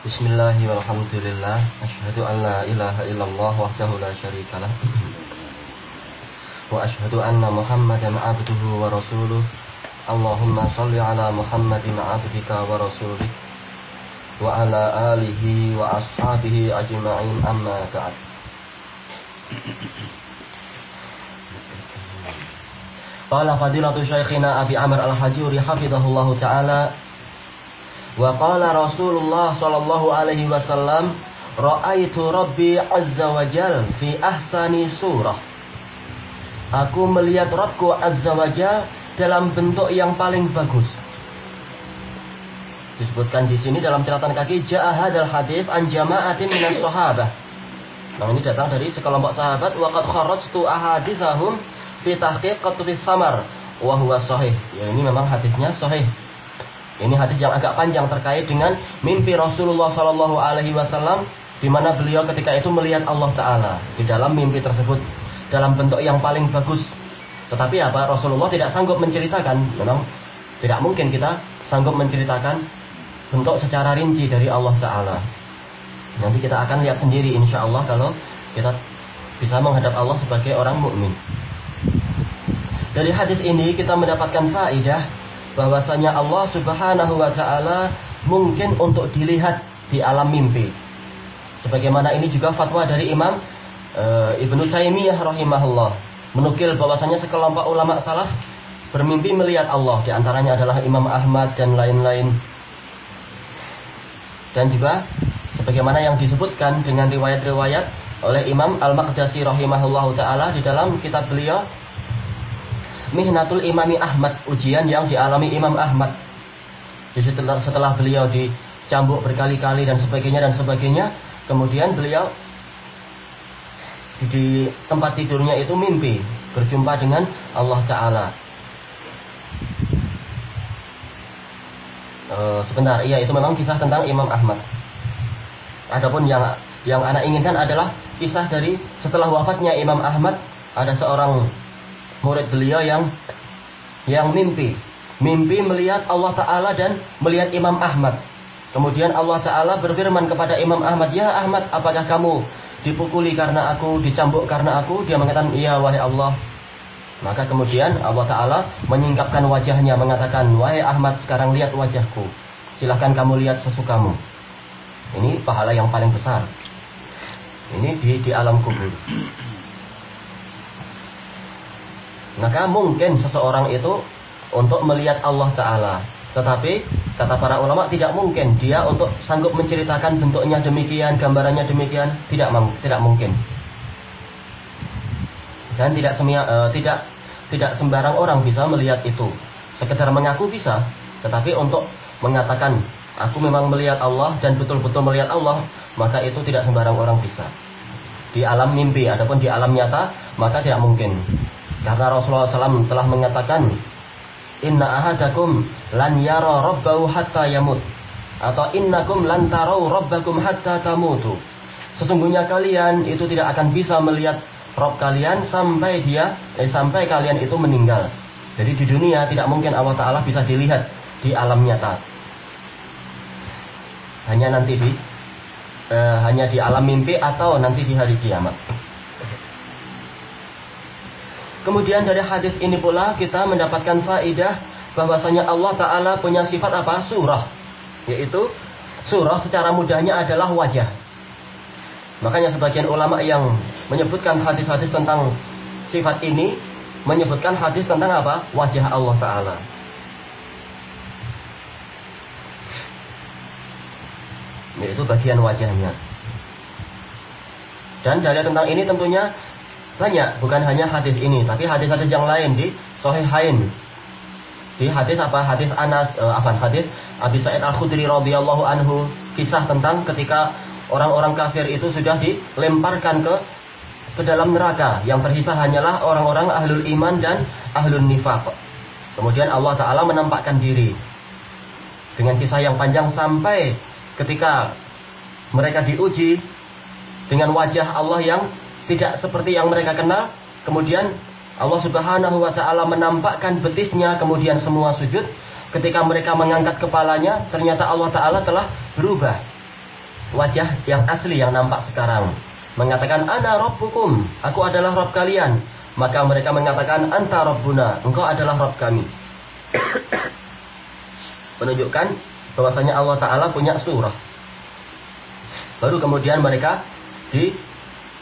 Bismillah walhamdulillah Ashhadu an la ilaha illallah wahdahu la syarika lah Wa ashhadu anna muhammadan abduhu wa rasuluh Allahumma salli ala muhammadin abdika wa rasulih Wa ala alihi wa ashabihi ajma'in amma ba'd Qala fadilatu syaikhina Abi Amr al-Hajuri hafidhahullahu ta'ala Wa qala Rasulullah sallallahu alaihi wasallam, "Ra'aitu Rabbi azza wa jal fi ahsani surah." Aku melihat Rabbku azza wa jal dalam bentuk yang paling bagus. Disebutkan di sini dalam catatan kaki ja'a hadal hadis an jama'atin minas sahabah. Nah ini datang dari sekelompok sahabat wa qad kharrajtu ahaditsahum fi tahqiq qatfi samar wa huwa sahih. Ya ini memang hadisnya sahih. Ini hadis yang agak panjang terkait dengan mimpi Rasulullah Shallallahu Alaihi Wasallam di mana beliau ketika itu melihat Allah Taala di dalam mimpi tersebut dalam bentuk yang paling bagus. Tetapi apa Rasulullah tidak sanggup menceritakan, memang tidak mungkin kita sanggup menceritakan bentuk secara rinci dari Allah Taala. Nanti kita akan lihat sendiri insya Allah kalau kita bisa menghadap Allah sebagai orang mukmin. Dari hadis ini kita mendapatkan faidah bahwasanya Allah Subhanahu wa taala mungkin untuk dilihat di alam mimpi. Sebagaimana ini juga fatwa dari Imam e, Ibnu Taimiyah rahimahullah menukil bahwasanya sekelompok ulama salaf bermimpi melihat Allah di antaranya adalah Imam Ahmad dan lain-lain. Dan juga sebagaimana yang disebutkan dengan riwayat-riwayat oleh Imam Al-Maqdisi rahimahullah taala di dalam kitab beliau Mihnatul Imami Ahmad, ujian yang dialami Imam Ahmad. Jadi setelah, setelah beliau dicambuk berkali-kali dan sebagainya dan sebagainya, kemudian beliau di tempat tidurnya itu mimpi berjumpa dengan Allah Taala. E, sebentar, iya itu memang kisah tentang Imam Ahmad. Adapun yang yang anak inginkan adalah kisah dari setelah wafatnya Imam Ahmad ada seorang murid beliau yang yang mimpi. Mimpi melihat Allah Ta'ala dan melihat Imam Ahmad. Kemudian Allah Ta'ala berfirman kepada Imam Ahmad, Ya Ahmad, apakah kamu dipukuli karena aku, dicambuk karena aku? Dia mengatakan, Iya wahai Allah. Maka kemudian Allah Ta'ala menyingkapkan wajahnya, mengatakan, Wahai Ahmad, sekarang lihat wajahku. Silahkan kamu lihat sesukamu. Ini pahala yang paling besar. Ini di, di alam kubur. Maka mungkin seseorang itu untuk melihat Allah Ta'ala. Tetapi kata para ulama tidak mungkin dia untuk sanggup menceritakan bentuknya demikian, gambarannya demikian, tidak tidak mungkin. Dan tidak semia, uh, tidak tidak sembarang orang bisa melihat itu. Sekedar mengaku bisa, tetapi untuk mengatakan aku memang melihat Allah dan betul-betul melihat Allah, maka itu tidak sembarang orang bisa. Di alam mimpi ataupun di alam nyata, maka tidak mungkin. Karena Rasulullah SAW telah mengatakan, Inna ahadakum lan yara rabbahu hatta yamut. Atau innakum lan tarau rabbakum hatta tamutu. Sesungguhnya kalian itu tidak akan bisa melihat Rob kalian sampai dia, eh, sampai kalian itu meninggal. Jadi di dunia tidak mungkin Allah Ta'ala bisa dilihat di alam nyata. Hanya nanti di, eh, hanya di alam mimpi atau nanti di hari kiamat. Kemudian dari hadis ini pula kita mendapatkan faidah bahwasanya Allah Ta'ala punya sifat apa? Surah. Yaitu surah secara mudahnya adalah wajah. Makanya sebagian ulama yang menyebutkan hadis-hadis tentang sifat ini menyebutkan hadis tentang apa? Wajah Allah Ta'ala. Yaitu bagian wajahnya. Dan dari tentang ini tentunya banyak, bukan hanya hadis ini, tapi hadis-hadis yang lain di Sahihain. Di hadis apa? Hadis Anas, uh, apa? Hadis Abi Sa'id Al-Khudri radhiyallahu anhu, kisah tentang ketika orang-orang kafir itu sudah dilemparkan ke ke dalam neraka yang tersisa hanyalah orang-orang ahlul iman dan ahlul nifaq. Kemudian Allah Ta'ala menampakkan diri dengan kisah yang panjang sampai ketika mereka diuji dengan wajah Allah yang tidak seperti yang mereka kenal. Kemudian Allah Subhanahu wa taala menampakkan betisnya kemudian semua sujud. Ketika mereka mengangkat kepalanya, ternyata Allah taala telah berubah. wajah yang asli yang nampak sekarang. Mengatakan ana rabbukum, aku adalah Rabb kalian. Maka mereka mengatakan anta rabbuna, engkau adalah Rabb kami. Menunjukkan bahwasanya Allah taala punya surah. Baru kemudian mereka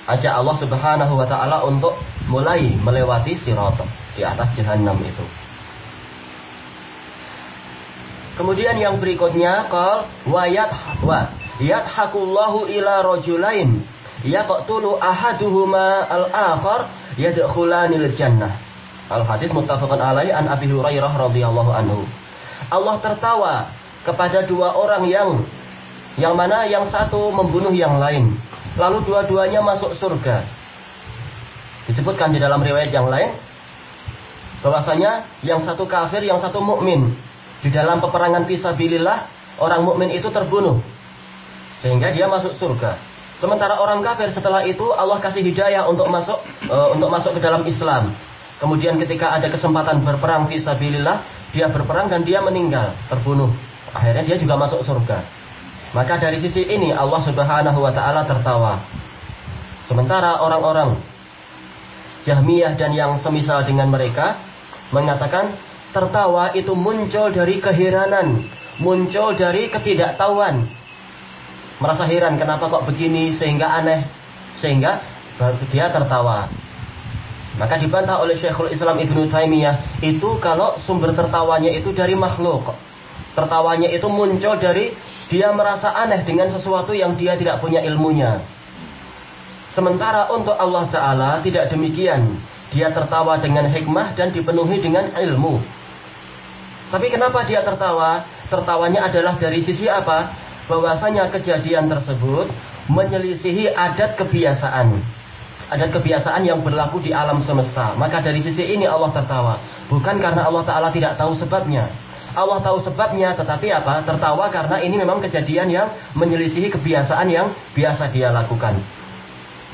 diajak Allah Subhanahu wa taala untuk mulai melewati sirat di atas jahanam itu. Kemudian yang berikutnya qal wa wa yadhakullahu ila rajulain yaqtulu ahaduhuma al-akhar yadkhulanil jannah. Al hadis muttafaqun alaihi an Abi Hurairah radhiyallahu anhu. Allah tertawa kepada dua orang yang yang mana yang satu membunuh yang lain. Lalu dua-duanya masuk surga. Disebutkan di dalam riwayat yang lain bahwasanya yang satu kafir, yang satu mukmin. Di dalam peperangan fisabilillah, orang mukmin itu terbunuh. Sehingga dia masuk surga. Sementara orang kafir setelah itu Allah kasih hidayah untuk masuk uh, untuk masuk ke dalam Islam. Kemudian ketika ada kesempatan berperang fisabilillah, dia berperang dan dia meninggal, terbunuh. Akhirnya dia juga masuk surga. Maka dari sisi ini Allah Subhanahu wa taala tertawa. Sementara orang-orang Jahmiyah dan yang semisal dengan mereka mengatakan tertawa itu muncul dari keheranan, muncul dari ketidaktahuan. Merasa heran kenapa kok begini sehingga aneh, sehingga dia tertawa. Maka dibantah oleh Syekhul Islam Ibnu Taimiyah itu kalau sumber tertawanya itu dari makhluk. Tertawanya itu muncul dari dia merasa aneh dengan sesuatu yang dia tidak punya ilmunya. Sementara untuk Allah Ta'ala tidak demikian. Dia tertawa dengan hikmah dan dipenuhi dengan ilmu. Tapi kenapa dia tertawa? Tertawanya adalah dari sisi apa? Bahwasanya kejadian tersebut menyelisihi adat kebiasaan. Adat kebiasaan yang berlaku di alam semesta. Maka dari sisi ini Allah tertawa. Bukan karena Allah Ta'ala tidak tahu sebabnya. Allah tahu sebabnya, tetapi apa? Tertawa karena ini memang kejadian yang menyelisihi kebiasaan yang biasa dia lakukan.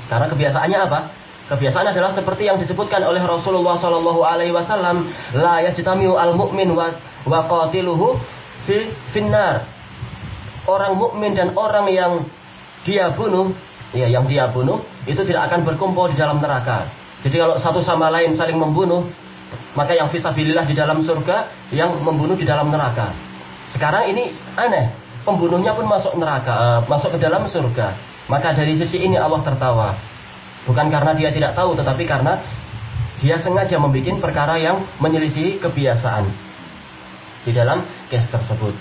Karena kebiasaannya apa? Kebiasaan adalah seperti yang disebutkan oleh Rasulullah Shallallahu Alaihi Wasallam, la yajtamiu al mu'min wa, wa qatiluhu fi finnar. Orang mukmin dan orang yang dia bunuh, ya yang dia bunuh itu tidak akan berkumpul di dalam neraka. Jadi kalau satu sama lain saling membunuh, maka yang fisabilillah di dalam surga, yang membunuh di dalam neraka. Sekarang ini aneh, pembunuhnya pun masuk neraka, uh, masuk ke dalam surga. Maka dari sisi ini Allah tertawa. Bukan karena dia tidak tahu, tetapi karena dia sengaja membuat perkara yang menyelisih kebiasaan di dalam kes tersebut.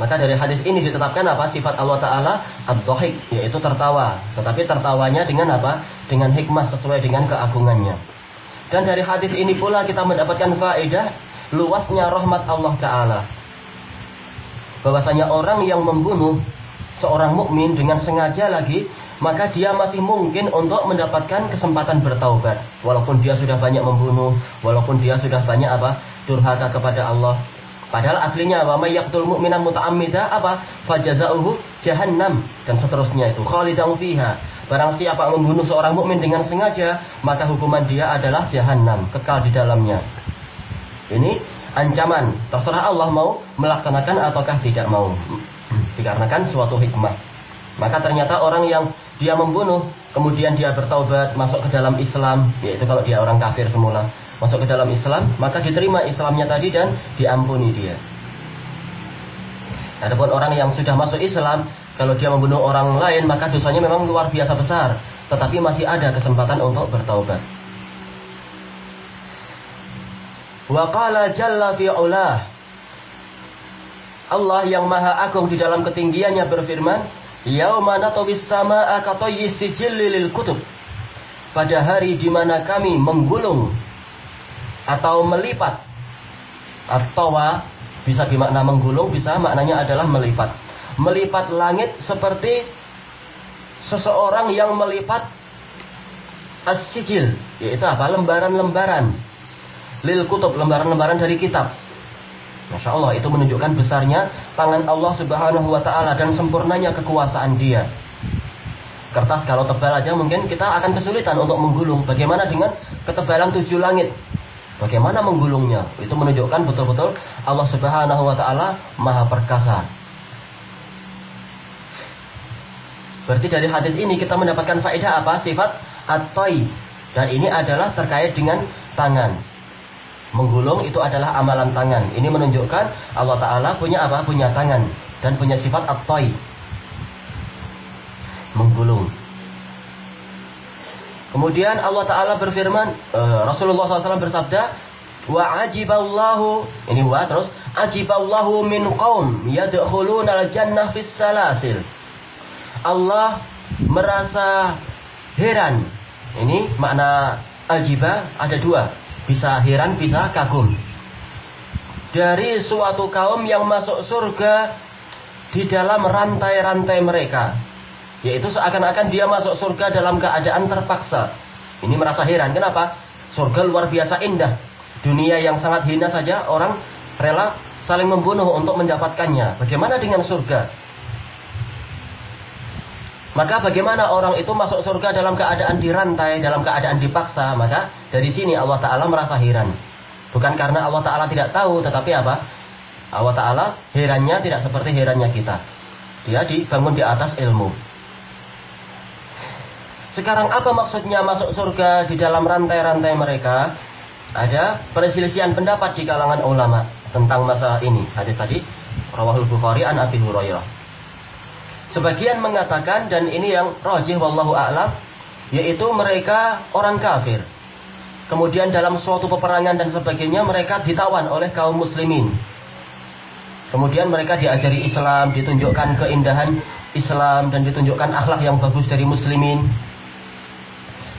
Maka dari hadis ini ditetapkan apa? Sifat Allah Ta'ala ad-dohik, yaitu tertawa. Tetapi tertawanya dengan apa? Dengan hikmah sesuai dengan keagungannya. Dan dari hadis ini pula kita mendapatkan faedah luasnya rahmat Allah Ta'ala. Bahwasanya orang yang membunuh seorang mukmin dengan sengaja lagi maka dia masih mungkin untuk mendapatkan kesempatan bertaubat walaupun dia sudah banyak membunuh walaupun dia sudah banyak apa durhaka kepada Allah padahal aslinya wa may yaqtul mu'mina muta'ammida apa? Fajazauhu jahannam dan seterusnya itu. Khalidan fiha barang siapa membunuh seorang mukmin dengan sengaja maka hukuman dia adalah jahannam kekal di dalamnya. Ini ancaman. Terserah Allah mau melaksanakan ataukah tidak mau. Dikarenakan suatu hikmah. Maka ternyata orang yang dia membunuh, kemudian dia bertaubat, masuk ke dalam Islam, yaitu kalau dia orang kafir semula, masuk ke dalam Islam, maka diterima Islamnya tadi dan diampuni dia. Adapun orang yang sudah masuk Islam, kalau dia membunuh orang lain, maka dosanya memang luar biasa besar, tetapi masih ada kesempatan untuk bertaubat. Wa qala jalla Allah yang maha agung di dalam ketinggiannya berfirman, Yauma natawis sama'a katayyi sijilli lil kutub. Pada hari di mana kami menggulung atau melipat atau bisa dimakna menggulung, bisa maknanya adalah melipat. Melipat langit seperti seseorang yang melipat as-sijil, yaitu apa? Lembaran-lembaran. Lil kutub, lembaran-lembaran dari kitab. Masya Allah itu menunjukkan besarnya tangan Allah Subhanahu wa taala dan sempurnanya kekuasaan Dia. Kertas kalau tebal aja mungkin kita akan kesulitan untuk menggulung. Bagaimana dengan ketebalan tujuh langit? Bagaimana menggulungnya? Itu menunjukkan betul-betul Allah Subhanahu wa taala Maha perkasa. Berarti dari hadis ini kita mendapatkan faedah apa? Sifat at-toy. Dan ini adalah terkait dengan tangan. Menggulung itu adalah amalan tangan. Ini menunjukkan Allah Ta'ala punya apa? Punya tangan. Dan punya sifat at-toy. Menggulung. Kemudian Allah Ta'ala berfirman, uh, Rasulullah SAW bersabda, Wa ajiballahu, ini wa terus, ajiballahu min qaum yadkhuluna al-jannah fis salasil. Allah merasa heran. Ini makna ajiba ada dua. Bisa heran, bisa kagum. Dari suatu kaum yang masuk surga di dalam rantai-rantai mereka. Yaitu seakan-akan dia masuk surga dalam keadaan terpaksa. Ini merasa heran. Kenapa? Surga luar biasa indah. Dunia yang sangat hina saja orang rela saling membunuh untuk mendapatkannya. Bagaimana dengan surga? Maka bagaimana orang itu masuk surga dalam keadaan dirantai, dalam keadaan dipaksa? Maka dari sini Allah Ta'ala merasa heran. Bukan karena Allah Ta'ala tidak tahu, tetapi apa? Allah Ta'ala herannya tidak seperti herannya kita. Dia dibangun di atas ilmu. Sekarang apa maksudnya masuk surga di dalam rantai-rantai mereka? Ada perselisihan pendapat di kalangan ulama tentang masalah ini. Hadis tadi, Rawahul Bukhari an Abi Hurairah. Sebagian mengatakan dan ini yang rojih wallahu a'lam yaitu mereka orang kafir. Kemudian dalam suatu peperangan dan sebagainya mereka ditawan oleh kaum muslimin. Kemudian mereka diajari Islam, ditunjukkan keindahan Islam dan ditunjukkan akhlak yang bagus dari muslimin.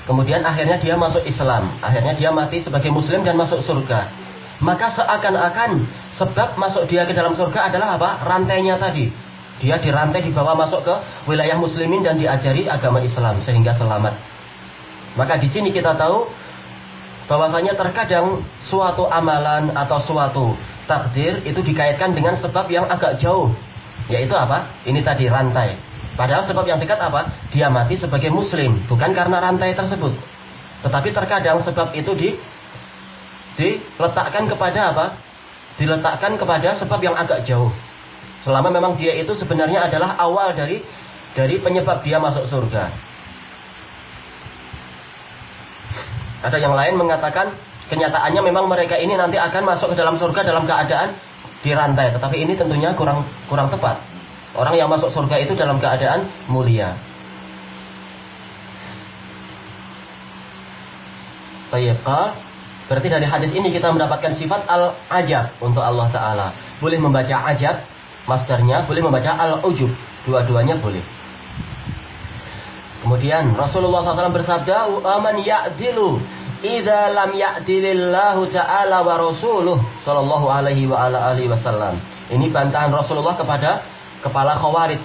Kemudian akhirnya dia masuk Islam, akhirnya dia mati sebagai muslim dan masuk surga. Maka seakan-akan sebab masuk dia ke dalam surga adalah apa? Rantainya tadi. Dia dirantai dibawa masuk ke wilayah muslimin dan diajari agama Islam sehingga selamat. Maka di sini kita tahu bahwasanya terkadang suatu amalan atau suatu takdir itu dikaitkan dengan sebab yang agak jauh. Yaitu apa? Ini tadi rantai. Padahal sebab yang dekat apa? Dia mati sebagai muslim, bukan karena rantai tersebut. Tetapi terkadang sebab itu di diletakkan kepada apa? Diletakkan kepada sebab yang agak jauh. Selama memang dia itu sebenarnya adalah awal dari dari penyebab dia masuk surga. Ada yang lain mengatakan kenyataannya memang mereka ini nanti akan masuk ke dalam surga dalam keadaan dirantai. Tetapi ini tentunya kurang kurang tepat. Orang yang masuk surga itu dalam keadaan mulia. Tayyibqa Berarti dari hadis ini kita mendapatkan sifat al-ajab untuk Allah Ta'ala. Boleh membaca ajab Masdarnya boleh membaca al-ujub. Dua-duanya boleh. Kemudian Rasulullah SAW bersabda, "Aman ya'dilu idza lam ya'dilillahu ta'ala wa rasuluh sallallahu alaihi wa ala alihi wasallam." Ini bantahan Rasulullah kepada kepala Khawarij.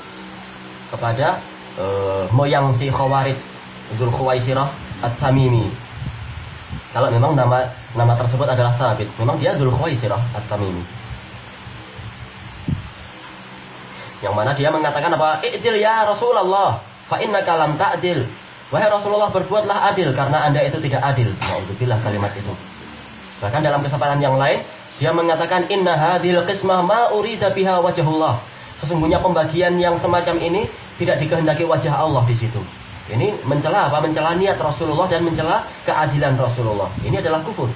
Kepada uh, moyang si Khawarij, Dzul Khuwaisirah At-Tamimi. Kalau memang nama nama tersebut adalah sabit, memang dia Dzul Khuwaisirah At-Tamimi. Yang mana dia mengatakan apa? I'dil ya Rasulullah, fa inna kalam ta'dil. Wahai Rasulullah berbuatlah adil karena Anda itu tidak adil. Nauzubillah kalimat itu. Bahkan dalam kesempatan yang lain dia mengatakan inna hadil qismah ma urida biha wajhullah. Sesungguhnya pembagian yang semacam ini tidak dikehendaki wajah Allah di situ. Ini mencela apa? Mencela niat Rasulullah dan mencela keadilan Rasulullah. Ini adalah kufur.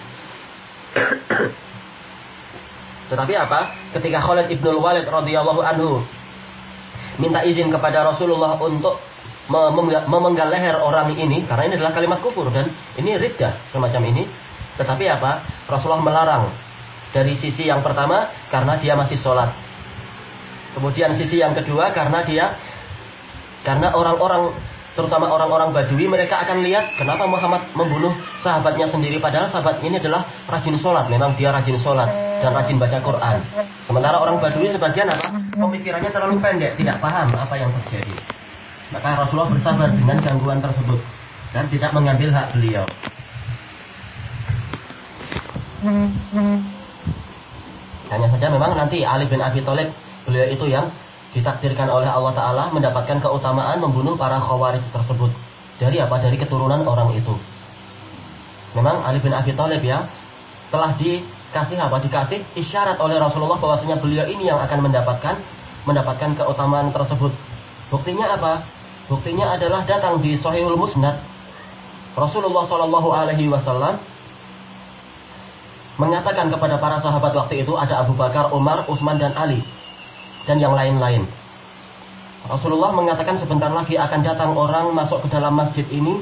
Tetapi apa? Ketika Khalid ibnul Walid radhiyallahu anhu minta izin kepada Rasulullah untuk memenggal leher orang ini karena ini adalah kalimat kufur dan ini riddah semacam ini tetapi apa Rasulullah melarang dari sisi yang pertama karena dia masih sholat kemudian sisi yang kedua karena dia karena orang-orang terutama orang-orang Badui mereka akan lihat kenapa Muhammad membunuh sahabatnya sendiri padahal sahabat ini adalah rajin sholat memang dia rajin sholat dan rajin baca Quran sementara orang Badui sebagian apa pemikirannya terlalu pendek, tidak paham apa yang terjadi. Maka Rasulullah bersabar dengan gangguan tersebut dan tidak mengambil hak beliau. Hanya saja memang nanti Ali bin Abi Thalib beliau itu yang ditakdirkan oleh Allah Ta'ala mendapatkan keutamaan membunuh para khawarij tersebut. Dari apa? Dari keturunan orang itu. Memang Ali bin Abi Thalib ya telah di kasih apa dikasih isyarat oleh Rasulullah bahwasanya beliau ini yang akan mendapatkan mendapatkan keutamaan tersebut. Buktinya apa? Buktinya adalah datang di Sahihul Musnad. Rasulullah Shallallahu Alaihi Wasallam mengatakan kepada para sahabat waktu itu ada Abu Bakar, Umar, Utsman dan Ali dan yang lain-lain. Rasulullah mengatakan sebentar lagi akan datang orang masuk ke dalam masjid ini.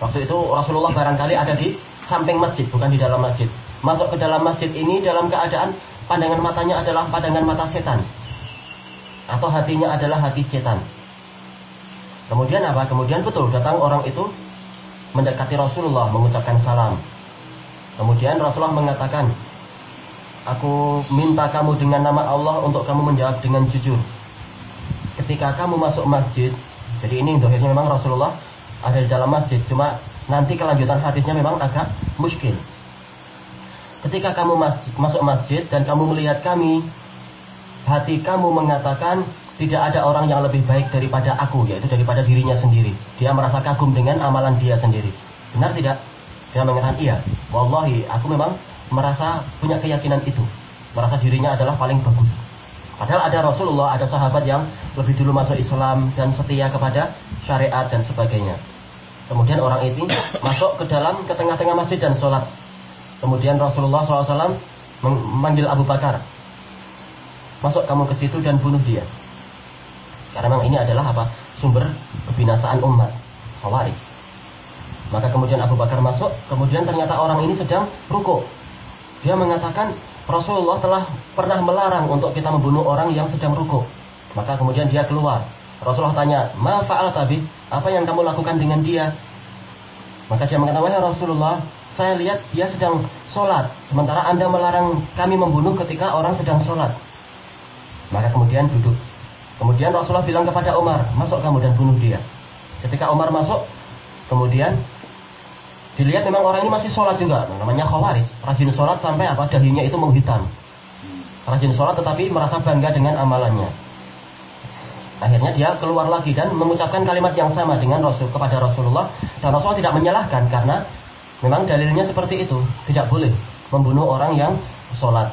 Waktu itu Rasulullah barangkali ada di samping masjid, bukan di dalam masjid. Masuk ke dalam masjid ini dalam keadaan pandangan matanya adalah pandangan mata setan. Atau hatinya adalah hati setan. Kemudian apa? Kemudian betul datang orang itu mendekati Rasulullah mengucapkan salam. Kemudian Rasulullah mengatakan, Aku minta kamu dengan nama Allah untuk kamu menjawab dengan jujur ketika kamu masuk masjid, jadi ini dohirnya memang Rasulullah ada di dalam masjid, cuma nanti kelanjutan hadisnya memang agak muskil. Ketika kamu masjid, masuk masjid dan kamu melihat kami, hati kamu mengatakan tidak ada orang yang lebih baik daripada aku, yaitu daripada dirinya sendiri. Dia merasa kagum dengan amalan dia sendiri. Benar tidak? Dia mengatakan iya. Wallahi, aku memang merasa punya keyakinan itu. Merasa dirinya adalah paling bagus. Padahal ada Rasulullah, ada sahabat yang lebih dulu masuk Islam dan setia kepada syariat dan sebagainya. Kemudian orang itu masuk ke dalam ke tengah-tengah masjid dan sholat. Kemudian Rasulullah SAW memanggil Abu Bakar, masuk kamu ke situ dan bunuh dia. Karena memang ini adalah apa? Sumber kebinasaan umat. Khawarij. Maka kemudian Abu Bakar masuk, kemudian ternyata orang ini sedang ruko. Dia mengatakan, Rasulullah telah pernah melarang untuk kita membunuh orang yang sedang ruku. Maka kemudian dia keluar. Rasulullah tanya, Ma fa'al tabi? Apa yang kamu lakukan dengan dia? Maka dia mengatakan, Wahai Rasulullah, saya lihat dia sedang sholat. Sementara anda melarang kami membunuh ketika orang sedang sholat. Maka kemudian duduk. Kemudian Rasulullah bilang kepada Umar, masuk kamu dan bunuh dia. Ketika Umar masuk, kemudian Dilihat memang orang ini masih sholat juga, namanya khawarij. Rajin sholat sampai apa dahinya itu menghitam. Rajin sholat tetapi merasa bangga dengan amalannya. Akhirnya dia keluar lagi dan mengucapkan kalimat yang sama dengan Rasul kepada Rasulullah dan Rasulullah tidak menyalahkan karena memang dalilnya seperti itu, tidak boleh membunuh orang yang sholat.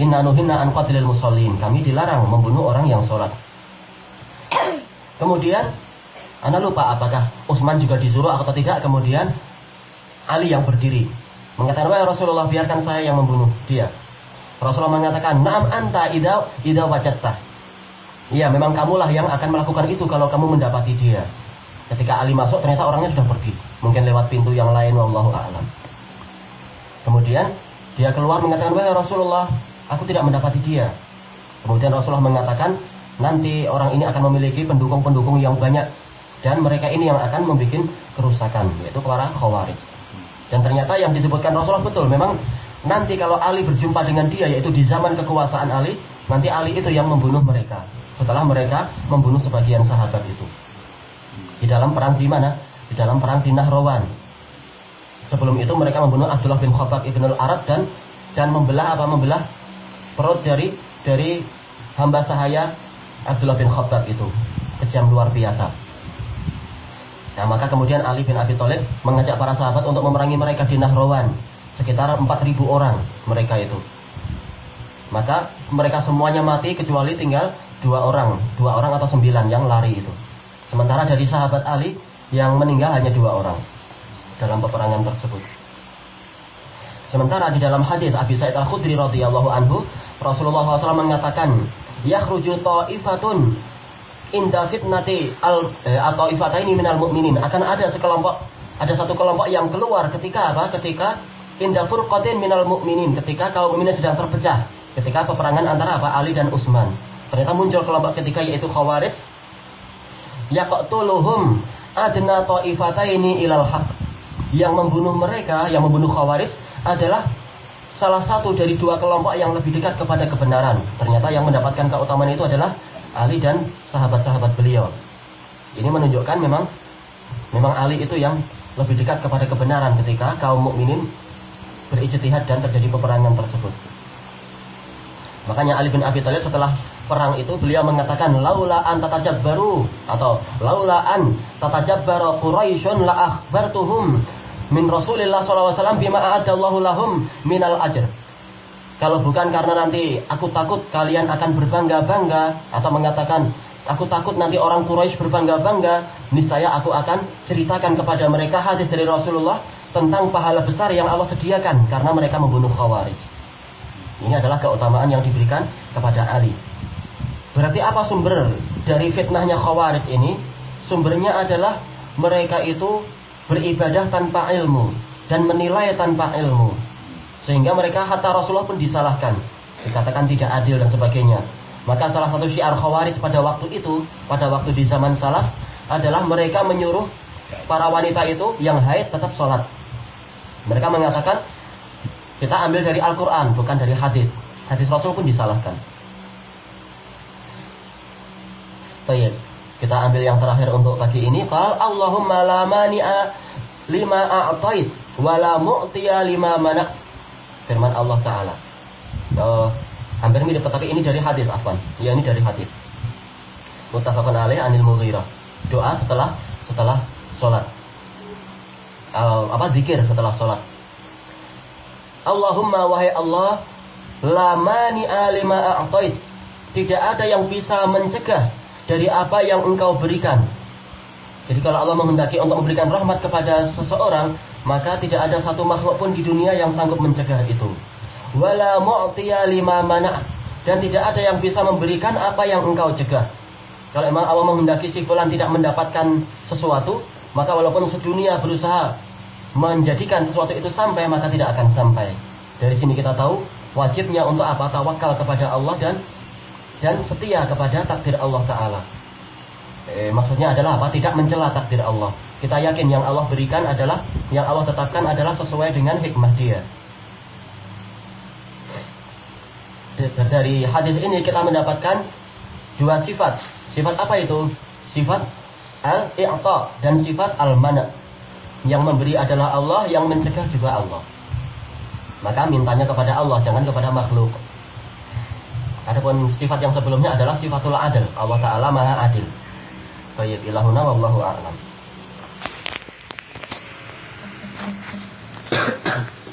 Inna nuhinna an qatlil musallin. Kami dilarang membunuh orang yang sholat. Kemudian anda lupa apakah Utsman juga disuruh atau tidak. Kemudian Ali yang berdiri. Mengatakan, wahai Rasulullah, biarkan saya yang membunuh dia. Rasulullah mengatakan, naam anta ida ida wajatta. Iya, memang kamulah yang akan melakukan itu kalau kamu mendapati dia. Ketika Ali masuk, ternyata orangnya sudah pergi. Mungkin lewat pintu yang lain, wallahu a'lam. Kemudian, dia keluar mengatakan, wahai Rasulullah, aku tidak mendapati dia. Kemudian Rasulullah mengatakan, nanti orang ini akan memiliki pendukung-pendukung yang banyak. Dan mereka ini yang akan membuat kerusakan, yaitu para khawarij. Dan ternyata yang disebutkan Rasulullah betul. Memang nanti kalau Ali berjumpa dengan dia, yaitu di zaman kekuasaan Ali, nanti Ali itu yang membunuh mereka. Setelah mereka membunuh sebagian sahabat itu. Di dalam perang di mana? Di dalam perang di Nahrawan. Sebelum itu mereka membunuh Abdullah bin Khattab ibn al-Arab dan dan membelah apa membelah perut dari dari hamba sahaya Abdullah bin Khattab itu. Kejam luar biasa. Nah maka kemudian Ali bin Abi Thalib mengajak para sahabat untuk memerangi mereka di Nahrawan. Sekitar 4.000 orang mereka itu. Maka mereka semuanya mati kecuali tinggal dua orang. Dua orang atau sembilan yang lari itu. Sementara dari sahabat Ali yang meninggal hanya dua orang. Dalam peperangan tersebut. Sementara di dalam hadis Abi Sa'id Al-Khudri radhiyallahu anhu, Rasulullah SAW mengatakan, "Yakhruju ta'ifatun inda fitnati al eh, atau ifataini minal mu'minin akan ada sekelompok ada satu kelompok yang keluar ketika apa? Ketika inda furqatin minal mu'minin, ketika kaum mukminin sedang terpecah, ketika peperangan antara apa? Ali dan Utsman. Ternyata muncul kelompok ketiga yaitu Khawarij. Yaqtuluhum adna ta'ifataini ilal haq. Yang membunuh mereka, yang membunuh Khawarij adalah salah satu dari dua kelompok yang lebih dekat kepada kebenaran. Ternyata yang mendapatkan keutamaan itu adalah Ali dan sahabat-sahabat beliau. Ini menunjukkan memang memang Ali itu yang lebih dekat kepada kebenaran ketika kaum mukminin berijtihad dan terjadi peperangan tersebut. Makanya Ali bin Abi Thalib setelah perang itu beliau mengatakan laula an tatajabbaru atau laula an tatajabbaru quraisyun la akhbartuhum min Rasulillah sallallahu alaihi wasallam bima a'adallahu lahum minal ajr. Kalau bukan karena nanti aku takut kalian akan berbangga-bangga atau mengatakan Aku takut nanti orang Quraisy berbangga-bangga. Niscaya aku akan ceritakan kepada mereka hadis dari Rasulullah tentang pahala besar yang Allah sediakan karena mereka membunuh Khawarij. Ini adalah keutamaan yang diberikan kepada Ali. Berarti apa sumber dari fitnahnya Khawarij ini? Sumbernya adalah mereka itu beribadah tanpa ilmu dan menilai tanpa ilmu. Sehingga mereka hatta Rasulullah pun disalahkan. Dikatakan tidak adil dan sebagainya. Maka salah satu syiar khawarij pada waktu itu, pada waktu di zaman salaf, adalah mereka menyuruh para wanita itu yang haid tetap sholat. Mereka mengatakan, kita ambil dari Al-Quran, bukan dari hadis. Hadis Rasul pun disalahkan. Baik, kita ambil yang terakhir untuk pagi ini. Qal Allahumma la mani'a lima a'tait wa la mu'tiya lima mana' Firman Allah Ta'ala. Uh, Hampir mirip tetapi ini dari hadis afwan. Ya ini dari hadis. Muttafaqun alaih anil Mughirah. Doa setelah setelah salat. Uh, apa zikir setelah salat. Allahumma wahai Allah la mani'a lima a'tait. Tidak ada yang bisa mencegah dari apa yang engkau berikan. Jadi kalau Allah menghendaki untuk memberikan rahmat kepada seseorang, maka tidak ada satu makhluk pun di dunia yang sanggup mencegah itu wala mu'tiya lima mana dan tidak ada yang bisa memberikan apa yang engkau cegah. Kalau memang Allah menghendaki si fulan tidak mendapatkan sesuatu, maka walaupun sedunia berusaha menjadikan sesuatu itu sampai, maka tidak akan sampai. Dari sini kita tahu wajibnya untuk apa? Tawakal kepada Allah dan dan setia kepada takdir Allah Taala. Eh, maksudnya adalah apa? Tidak mencela takdir Allah. Kita yakin yang Allah berikan adalah yang Allah tetapkan adalah sesuai dengan hikmah Dia. dari hadis ini kita mendapatkan dua sifat. Sifat apa itu? Sifat al-i'ta dan sifat al-mana. Yang memberi adalah Allah, yang mencegah juga Allah. Maka mintanya kepada Allah, jangan kepada makhluk. Adapun sifat yang sebelumnya adalah sifatul adil. Allah Ta'ala maha adil. Baik, ilahuna wallahu a'lam.